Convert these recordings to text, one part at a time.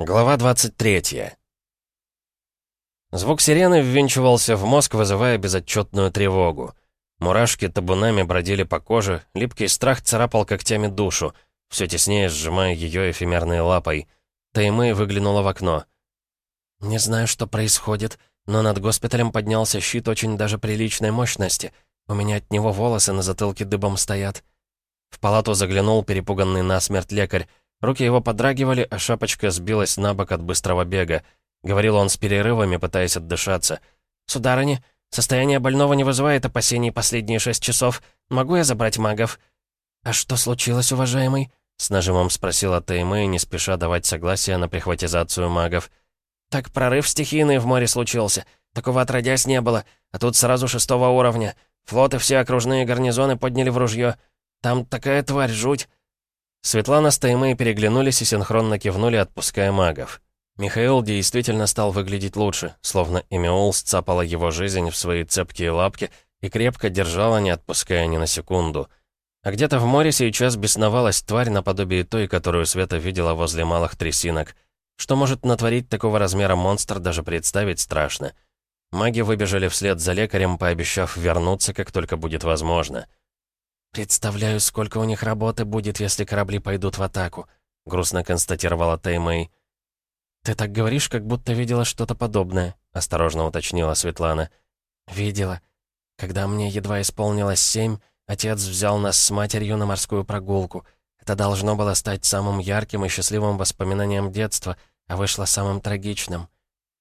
Глава 23. Звук сирены ввинчивался в мозг, вызывая безотчетную тревогу. Мурашки табунами бродили по коже, липкий страх царапал когтями душу, все теснее сжимая ее эфемерной лапой. Таймы выглянула в окно. «Не знаю, что происходит, но над госпиталем поднялся щит очень даже приличной мощности. У меня от него волосы на затылке дыбом стоят». В палату заглянул перепуганный насмерть лекарь. Руки его подрагивали, а шапочка сбилась на бок от быстрого бега. Говорил он с перерывами, пытаясь отдышаться. «Сударыня, состояние больного не вызывает опасений последние шесть часов. Могу я забрать магов?» «А что случилось, уважаемый?» С нажимом спросила Таймэй, не спеша давать согласие на прихватизацию магов. «Так прорыв стихийный в море случился. Такого отродясь не было. А тут сразу шестого уровня. Флот и все окружные гарнизоны подняли в ружье. Там такая тварь, жуть. Светлана с Таймой переглянулись и синхронно кивнули, отпуская магов. Михаил действительно стал выглядеть лучше, словно Эмиол сцапала его жизнь в свои цепкие лапки и крепко держала, не отпуская ни на секунду. А где-то в море сейчас бесновалась тварь наподобие той, которую Света видела возле малых трясинок. Что может натворить такого размера монстр, даже представить страшно. Маги выбежали вслед за лекарем, пообещав вернуться, как только будет возможно. «Представляю, сколько у них работы будет, если корабли пойдут в атаку», — грустно констатировала Теймэй. «Ты так говоришь, как будто видела что-то подобное», — осторожно уточнила Светлана. «Видела. Когда мне едва исполнилось семь, отец взял нас с матерью на морскую прогулку. Это должно было стать самым ярким и счастливым воспоминанием детства, а вышло самым трагичным».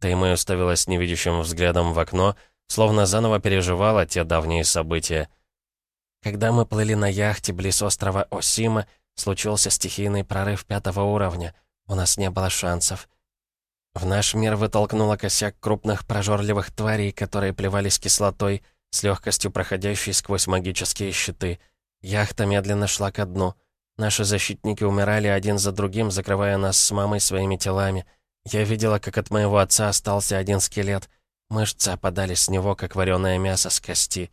Теймэй уставилась невидящим взглядом в окно, словно заново переживала те давние события. Когда мы плыли на яхте близ острова Осима, случился стихийный прорыв пятого уровня. У нас не было шансов. В наш мир вытолкнуло косяк крупных прожорливых тварей, которые плевались кислотой, с легкостью проходящей сквозь магические щиты. Яхта медленно шла ко дну. Наши защитники умирали один за другим, закрывая нас с мамой своими телами. Я видела, как от моего отца остался один скелет. Мышцы опадали с него, как вареное мясо с кости.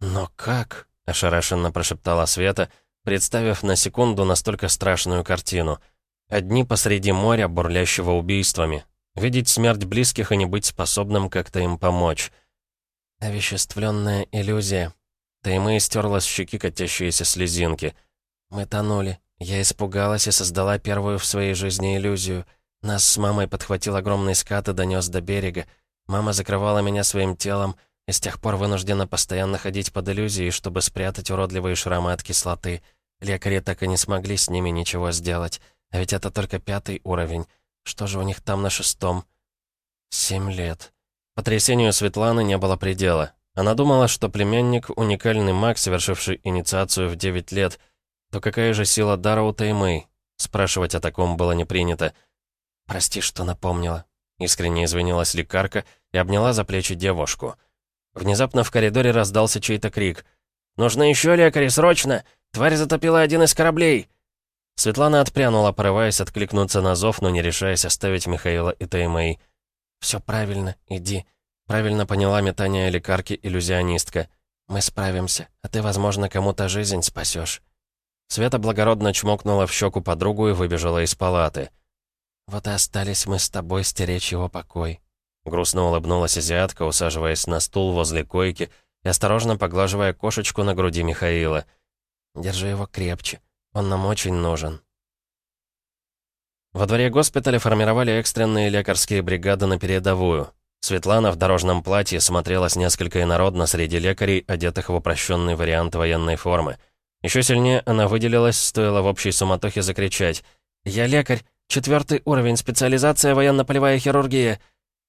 «Но как?» — ошарашенно прошептала Света, представив на секунду настолько страшную картину. Одни посреди моря, бурлящего убийствами. Видеть смерть близких и не быть способным как-то им помочь. Овеществленная иллюзия. Таймы стерла с щеки катящиеся слезинки. Мы тонули. Я испугалась и создала первую в своей жизни иллюзию. Нас с мамой подхватил огромный скат и донес до берега. Мама закрывала меня своим телом, и с тех пор вынуждена постоянно ходить под иллюзией, чтобы спрятать уродливые шрамы от кислоты. Лекари так и не смогли с ними ничего сделать. А ведь это только пятый уровень. Что же у них там на шестом? Семь лет. Потрясению Светланы не было предела. Она думала, что племянник — уникальный маг, совершивший инициацию в девять лет. То какая же сила дара у Таймэй? Спрашивать о таком было не принято. «Прости, что напомнила». Искренне извинилась лекарка и обняла за плечи девушку. Внезапно в коридоре раздался чей-то крик. «Нужно еще лекари, срочно! Тварь затопила один из кораблей!» Светлана отпрянула, порываясь откликнуться на зов, но не решаясь оставить Михаила и Таймэй. «Все правильно, иди». Правильно поняла метание лекарки иллюзионистка. «Мы справимся, а ты, возможно, кому-то жизнь спасешь». Света благородно чмокнула в щеку подругу и выбежала из палаты. «Вот и остались мы с тобой стеречь его покой», Грустно улыбнулась азиатка, усаживаясь на стул возле койки и осторожно поглаживая кошечку на груди Михаила. «Держи его крепче. Он нам очень нужен». Во дворе госпиталя формировали экстренные лекарские бригады на передовую. Светлана в дорожном платье смотрелась несколько инородно среди лекарей, одетых в упрощенный вариант военной формы. Еще сильнее она выделилась, стоило в общей суматохе закричать. «Я лекарь. Четвертый уровень. Специализация военно-полевая хирургия.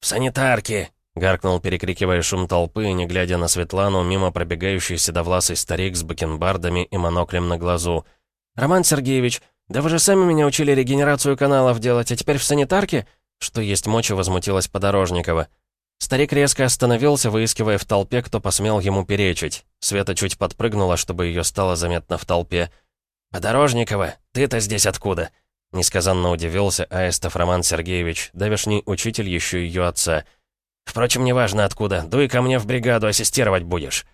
«В санитарке!» — гаркнул, перекрикивая шум толпы, не глядя на Светлану, мимо пробегающий седовласый старик с бакенбардами и моноклем на глазу. «Роман Сергеевич, да вы же сами меня учили регенерацию каналов делать, а теперь в санитарке?» Что есть мочи, возмутилась Подорожникова. Старик резко остановился, выискивая в толпе, кто посмел ему перечить. Света чуть подпрыгнула, чтобы ее стало заметно в толпе. «Подорожникова, ты-то здесь откуда?» Несказанно удивился Аистов Роман Сергеевич, давешний учитель еще ее отца. «Впрочем, неважно откуда. Дуй ко мне в бригаду, ассистировать будешь».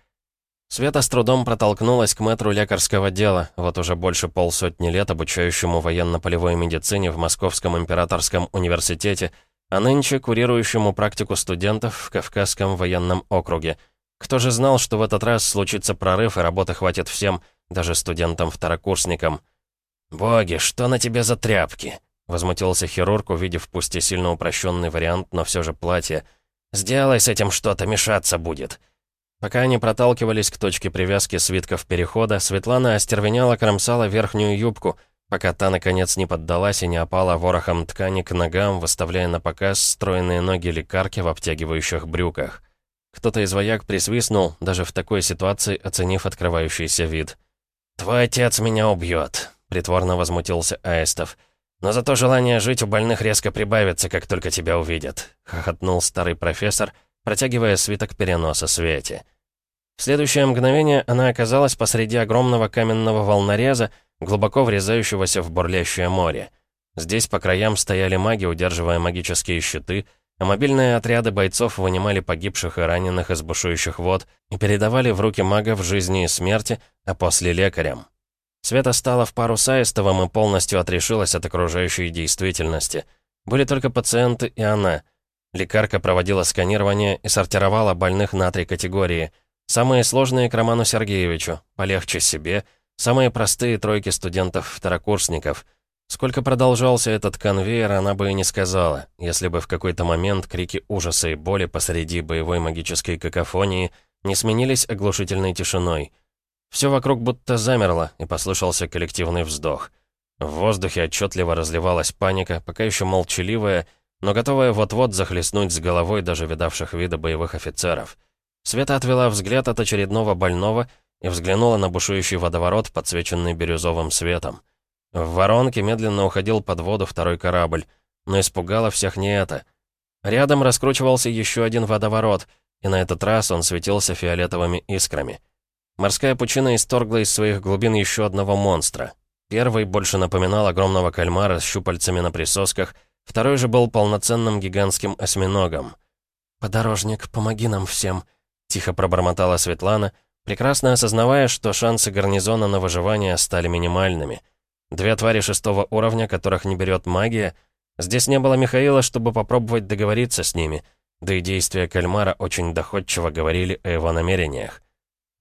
Света с трудом протолкнулась к мэтру лекарского дела, вот уже больше полсотни лет обучающему военно-полевой медицине в Московском императорском университете, а нынче курирующему практику студентов в Кавказском военном округе. Кто же знал, что в этот раз случится прорыв и работы хватит всем, даже студентам-второкурсникам? «Боги, что на тебе за тряпки?» — возмутился хирург, увидев пусть и сильно упрощенный вариант, но все же платье. «Сделай с этим что-то, мешаться будет». Пока они проталкивались к точке привязки свитков перехода, Светлана остервенела кромсала верхнюю юбку, пока та, наконец, не поддалась и не опала ворохом ткани к ногам, выставляя на показ стройные ноги лекарки в обтягивающих брюках. Кто-то из вояк присвистнул, даже в такой ситуации оценив открывающийся вид. «Твой отец меня убьет», — притворно возмутился Аистов. «Но зато желание жить у больных резко прибавится, как только тебя увидят», — хохотнул старый профессор, протягивая свиток переноса Свете. В следующее мгновение она оказалась посреди огромного каменного волнореза, глубоко врезающегося в бурлящее море. Здесь по краям стояли маги, удерживая магические щиты, а мобильные отряды бойцов вынимали погибших и раненых из бушующих вод и передавали в руки магов жизни и смерти, а после лекарям. Света стала в пару с Аистовым и полностью отрешилась от окружающей действительности. Были только пациенты и она. Лекарка проводила сканирование и сортировала больных на три категории — Самые сложные к Роману Сергеевичу, полегче себе, самые простые тройки студентов-второкурсников. Сколько продолжался этот конвейер, она бы и не сказала, если бы в какой-то момент крики ужаса и боли посреди боевой магической какофонии не сменились оглушительной тишиной. Все вокруг будто замерло, и послышался коллективный вздох. В воздухе отчетливо разливалась паника, пока еще молчаливая, но готовая вот-вот захлестнуть с головой даже видавших вида боевых офицеров — Света отвела взгляд от очередного больного и взглянула на бушующий водоворот, подсвеченный бирюзовым светом. В воронке медленно уходил под воду второй корабль, но испугало всех не это. Рядом раскручивался еще один водоворот, и на этот раз он светился фиолетовыми искрами. Морская пучина исторгла из своих глубин еще одного монстра. Первый больше напоминал огромного кальмара с щупальцами на присосках, второй же был полноценным гигантским осьминогом. «Подорожник, помоги нам всем», Тихо пробормотала Светлана, прекрасно осознавая, что шансы гарнизона на выживание стали минимальными. Две твари шестого уровня, которых не берет магия. Здесь не было Михаила, чтобы попробовать договориться с ними, да и действия кальмара очень доходчиво говорили о его намерениях.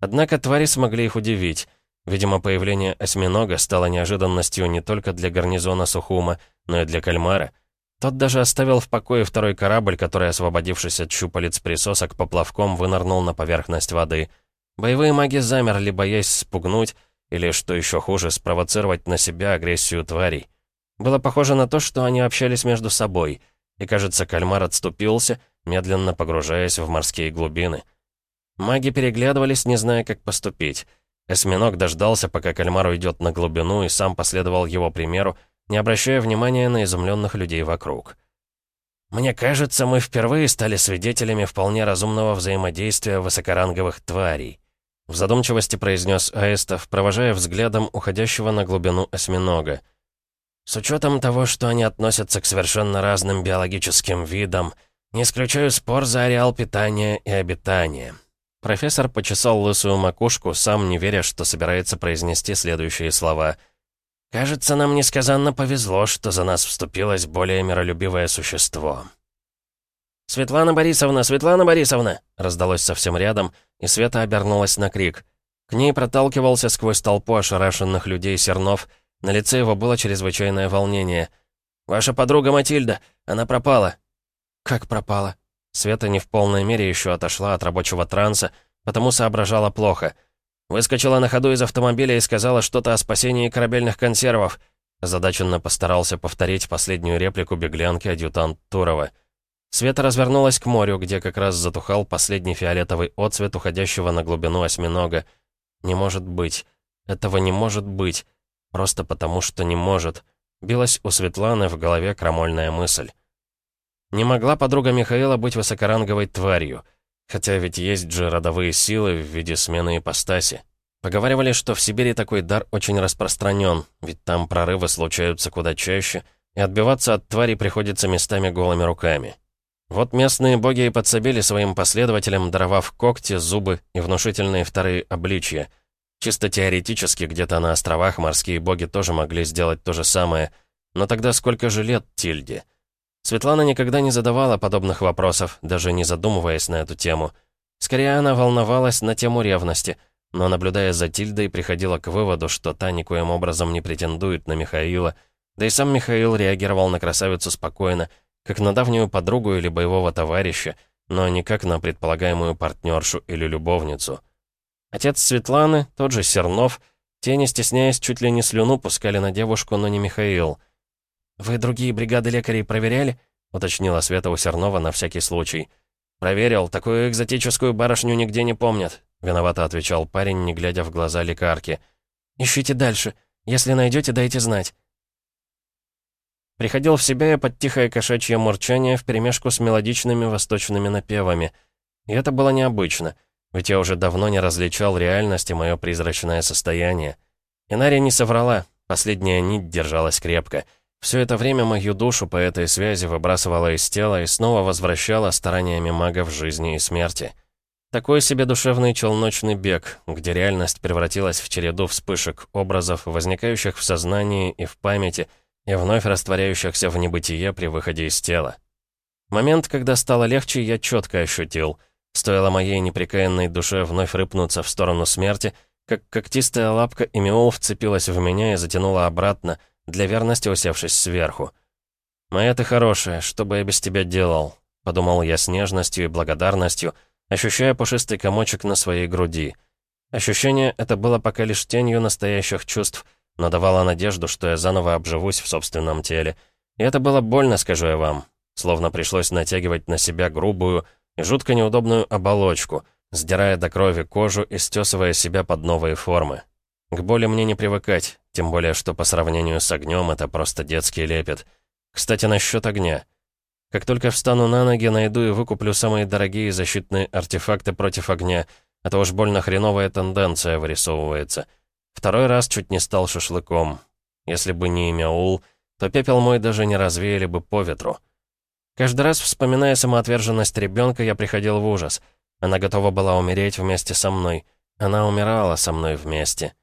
Однако твари смогли их удивить. Видимо, появление осьминога стало неожиданностью не только для гарнизона Сухума, но и для кальмара — тот даже оставил в покое второй корабль, который, освободившись от щупалец присосок, поплавком вынырнул на поверхность воды. Боевые маги замерли, боясь спугнуть, или, что еще хуже, спровоцировать на себя агрессию тварей. Было похоже на то, что они общались между собой, и, кажется, кальмар отступился, медленно погружаясь в морские глубины. Маги переглядывались, не зная, как поступить. Осьминог дождался, пока кальмар уйдет на глубину, и сам последовал его примеру, не обращая внимания на изумленных людей вокруг. «Мне кажется, мы впервые стали свидетелями вполне разумного взаимодействия высокоранговых тварей», в задумчивости произнес Аистов, провожая взглядом уходящего на глубину осьминога. «С учетом того, что они относятся к совершенно разным биологическим видам, не исключаю спор за ареал питания и обитания». Профессор почесал лысую макушку, сам не веря, что собирается произнести следующие слова – «Кажется, нам несказанно повезло, что за нас вступилось более миролюбивое существо». «Светлана Борисовна! Светлана Борисовна!» раздалось совсем рядом, и Света обернулась на крик. К ней проталкивался сквозь толпу ошарашенных людей Сернов. На лице его было чрезвычайное волнение. «Ваша подруга Матильда! Она пропала!» «Как пропала?» Света не в полной мере еще отошла от рабочего транса, потому соображала плохо — Выскочила на ходу из автомобиля и сказала что-то о спасении корабельных консервов. Задаченно постарался повторить последнюю реплику беглянки адъютант Турова. Света развернулась к морю, где как раз затухал последний фиолетовый отцвет уходящего на глубину осьминога. «Не может быть. Этого не может быть. Просто потому, что не может». Билась у Светланы в голове крамольная мысль. Не могла подруга Михаила быть высокоранговой тварью — Хотя ведь есть же родовые силы в виде смены ипостаси. Поговаривали, что в Сибири такой дар очень распространен, ведь там прорывы случаются куда чаще, и отбиваться от твари приходится местами голыми руками. Вот местные боги и подсобили своим последователям, даровав когти, зубы и внушительные вторые обличья. Чисто теоретически, где-то на островах морские боги тоже могли сделать то же самое. Но тогда сколько же лет Тильде? Светлана никогда не задавала подобных вопросов, даже не задумываясь на эту тему. Скорее, она волновалась на тему ревности, но, наблюдая за Тильдой, приходила к выводу, что та никоим образом не претендует на Михаила, да и сам Михаил реагировал на красавицу спокойно, как на давнюю подругу или боевого товарища, но не как на предполагаемую партнершу или любовницу. Отец Светланы, тот же Сернов, те, не стесняясь, чуть ли не слюну пускали на девушку, но не Михаил. «Вы другие бригады лекарей проверяли?» — уточнила Света у Сернова на всякий случай. «Проверил, такую экзотическую барышню нигде не помнят», — виновато отвечал парень, не глядя в глаза лекарки. «Ищите дальше. Если найдете, дайте знать». Приходил в себя я под тихое кошачье мурчание вперемешку с мелодичными восточными напевами. И это было необычно, ведь я уже давно не различал реальность и мое призрачное состояние. Инария не соврала, последняя нить держалась крепко. Все это время мою душу по этой связи выбрасывала из тела и снова возвращала стараниями мага в жизни и смерти. Такой себе душевный челночный бег, где реальность превратилась в череду вспышек образов, возникающих в сознании и в памяти — и вновь растворяющихся в небытие при выходе из тела. Момент, когда стало легче, я четко ощутил. Стоило моей непрекаянной душе вновь рыпнуться в сторону смерти, как когтистая лапка Эмиол вцепилась в меня и затянула обратно, для верности усевшись сверху. «Моя ты хорошая, что бы я без тебя делал?» — подумал я с нежностью и благодарностью, ощущая пушистый комочек на своей груди. Ощущение это было пока лишь тенью настоящих чувств — но давала надежду, что я заново обживусь в собственном теле. И это было больно, скажу я вам. Словно пришлось натягивать на себя грубую и жутко неудобную оболочку, сдирая до крови кожу и стесывая себя под новые формы. К боли мне не привыкать, тем более, что по сравнению с огнем это просто детский лепет. Кстати, насчет огня. Как только встану на ноги, найду и выкуплю самые дорогие защитные артефакты против огня, а то уж больно хреновая тенденция вырисовывается — Второй раз чуть не стал шашлыком. Если бы не имя Ул, то пепел мой даже не развеяли бы по ветру. Каждый раз, вспоминая самоотверженность ребенка, я приходил в ужас. Она готова была умереть вместе со мной. Она умирала со мной вместе.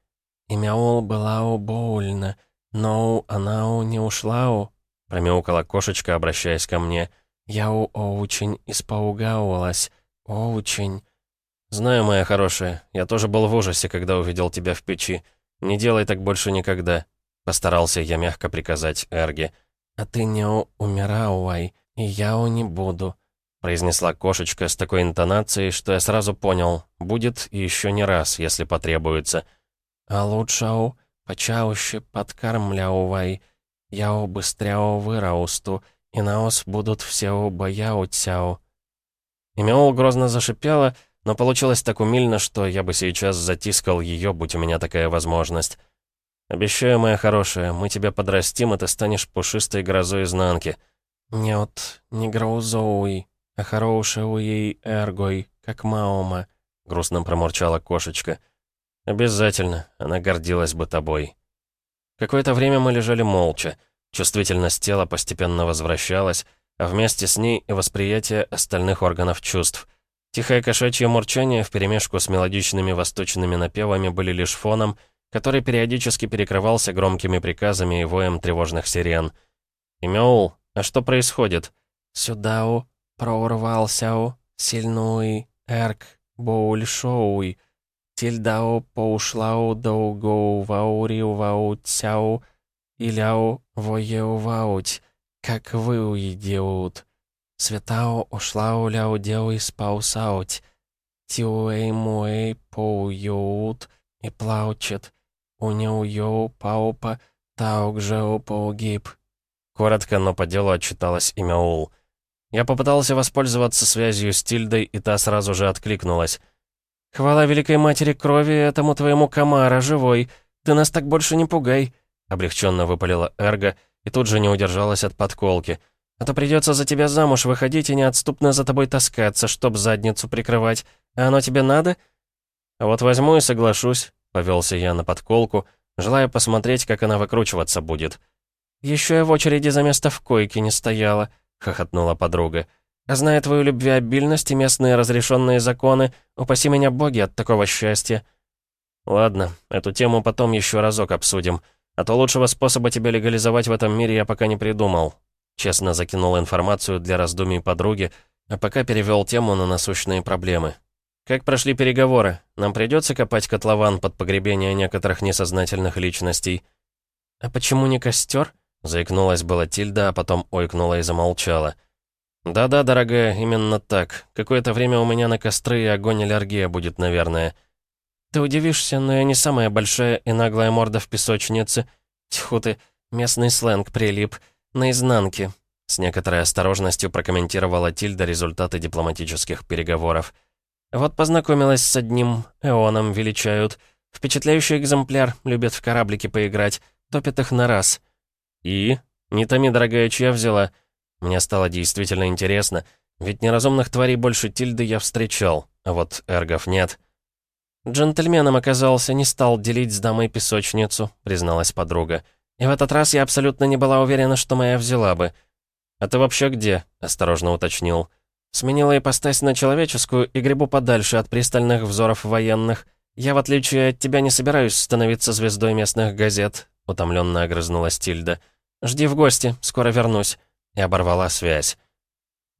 «Имя Ул была у больно, но она у не ушла у...» Промяукала кошечка, обращаясь ко мне. «Я у очень испаугалась, очень...» «Знаю, моя хорошая, я тоже был в ужасе, когда увидел тебя в печи. Не делай так больше никогда», — постарался я мягко приказать Эрге. «А ты не умирауай, и я не буду», — произнесла кошечка с такой интонацией, что я сразу понял, будет еще не раз, если потребуется. «А лучше почауще подкармляувай, я быстряо выраусту, и наос будут все бояутяу». Имеол грозно зашипела, — но получилось так умильно, что я бы сейчас затискал ее, будь у меня такая возможность. «Обещаю, моя хорошая, мы тебя подрастим, и ты станешь пушистой грозой изнанки». «Нет, не гроузоуи, а хорошеуей эргой, как Маома», — грустно промурчала кошечка. «Обязательно, она гордилась бы тобой». Какое-то время мы лежали молча. Чувствительность тела постепенно возвращалась, а вместе с ней и восприятие остальных органов чувств — Тихое кошачье мурчание вперемешку с мелодичными восточными напевами были лишь фоном, который периодически перекрывался громкими приказами и воем тревожных сирен. «Имеул, а что происходит?» «Сюдау, проурвалсяу, сильнуй, эрк, боуль-шоуй, тильдау, поушлау, доугоу, вауриу, ваутсяу, иляу, воеу, вауть, как вы уедеут». Светао ушлау ляу деуй спаусауть. Тиуэй муэй поуюут и плаучет. Уняу паупа таук жеу паугиб. Коротко, но по делу отчиталась имя Ул. Я попытался воспользоваться связью с Тильдой, и та сразу же откликнулась. «Хвала Великой Матери Крови этому твоему комара, живой! Ты нас так больше не пугай!» Облегченно выпалила Эрго и тут же не удержалась от подколки — а то придется за тебя замуж выходить и неотступно за тобой таскаться, чтоб задницу прикрывать. А оно тебе надо?» «А вот возьму и соглашусь», — повелся я на подколку, желая посмотреть, как она выкручиваться будет. «Еще я в очереди за место в койке не стояла», — хохотнула подруга. А зная твою любвеобильность и местные разрешенные законы, упаси меня боги от такого счастья». «Ладно, эту тему потом еще разок обсудим. А то лучшего способа тебя легализовать в этом мире я пока не придумал». Честно закинул информацию для раздумий подруги, а пока перевел тему на насущные проблемы. «Как прошли переговоры? Нам придется копать котлован под погребение некоторых несознательных личностей?» «А почему не костер?» Заикнулась была Тильда, а потом ойкнула и замолчала. «Да-да, дорогая, именно так. Какое-то время у меня на костры и огонь аллергия будет, наверное». «Ты удивишься, но я не самая большая и наглая морда в песочнице. Тьфу ты, местный сленг прилип. Наизнанке». С некоторой осторожностью прокомментировала Тильда результаты дипломатических переговоров. «Вот познакомилась с одним, Эоном величают. Впечатляющий экземпляр, любит в кораблике поиграть, топит их на раз». «И? Не томи, дорогая, чья взяла?» Мне стало действительно интересно, ведь неразумных тварей больше Тильды я встречал, а вот эргов нет. «Джентльменом оказался, не стал делить с дамой песочницу», — призналась подруга. «И в этот раз я абсолютно не была уверена, что моя взяла бы». «А ты вообще где?» — осторожно уточнил. «Сменила ипостась на человеческую и грибу подальше от пристальных взоров военных. Я, в отличие от тебя, не собираюсь становиться звездой местных газет», — утомленно огрызнулась Тильда. «Жди в гости, скоро вернусь». И оборвала связь.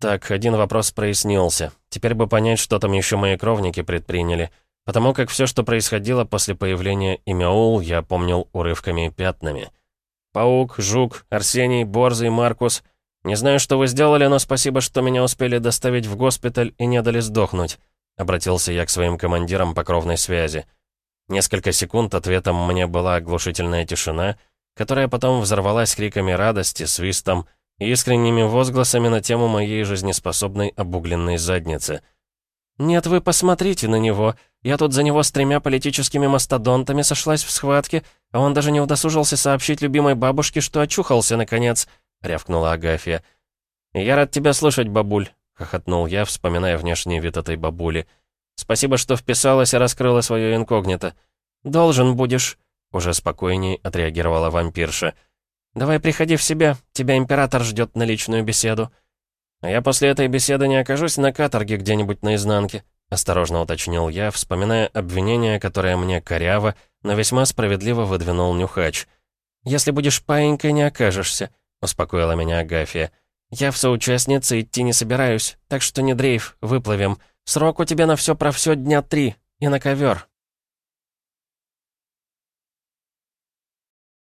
Так, один вопрос прояснился. Теперь бы понять, что там еще мои кровники предприняли. Потому как все, что происходило после появления Имяул, я помнил урывками и пятнами. Паук, Жук, Арсений, Борзый, Маркус. Не знаю, что вы сделали, но спасибо, что меня успели доставить в госпиталь и не дали сдохнуть. Обратился я к своим командирам по кровной связи. Несколько секунд ответом мне была оглушительная тишина, которая потом взорвалась криками радости, свистом искренними возгласами на тему моей жизнеспособной обугленной задницы — «Нет, вы посмотрите на него. Я тут за него с тремя политическими мастодонтами сошлась в схватке, а он даже не удосужился сообщить любимой бабушке, что очухался, наконец», — рявкнула Агафья. «Я рад тебя слышать, бабуль», — хохотнул я, вспоминая внешний вид этой бабули. «Спасибо, что вписалась и раскрыла свое инкогнито». «Должен будешь», — уже спокойней отреагировала вампирша. «Давай приходи в себя, тебя император ждет на личную беседу». «А я после этой беседы не окажусь на каторге где-нибудь наизнанке», — осторожно уточнил я, вспоминая обвинение, которое мне коряво, но весьма справедливо выдвинул Нюхач. «Если будешь паинькой, не окажешься», — успокоила меня Агафья. «Я в соучастнице идти не собираюсь, так что не дрейф, выплывем. Срок у тебя на все про все дня три, и на ковер.